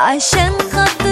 I Ayşen Hatun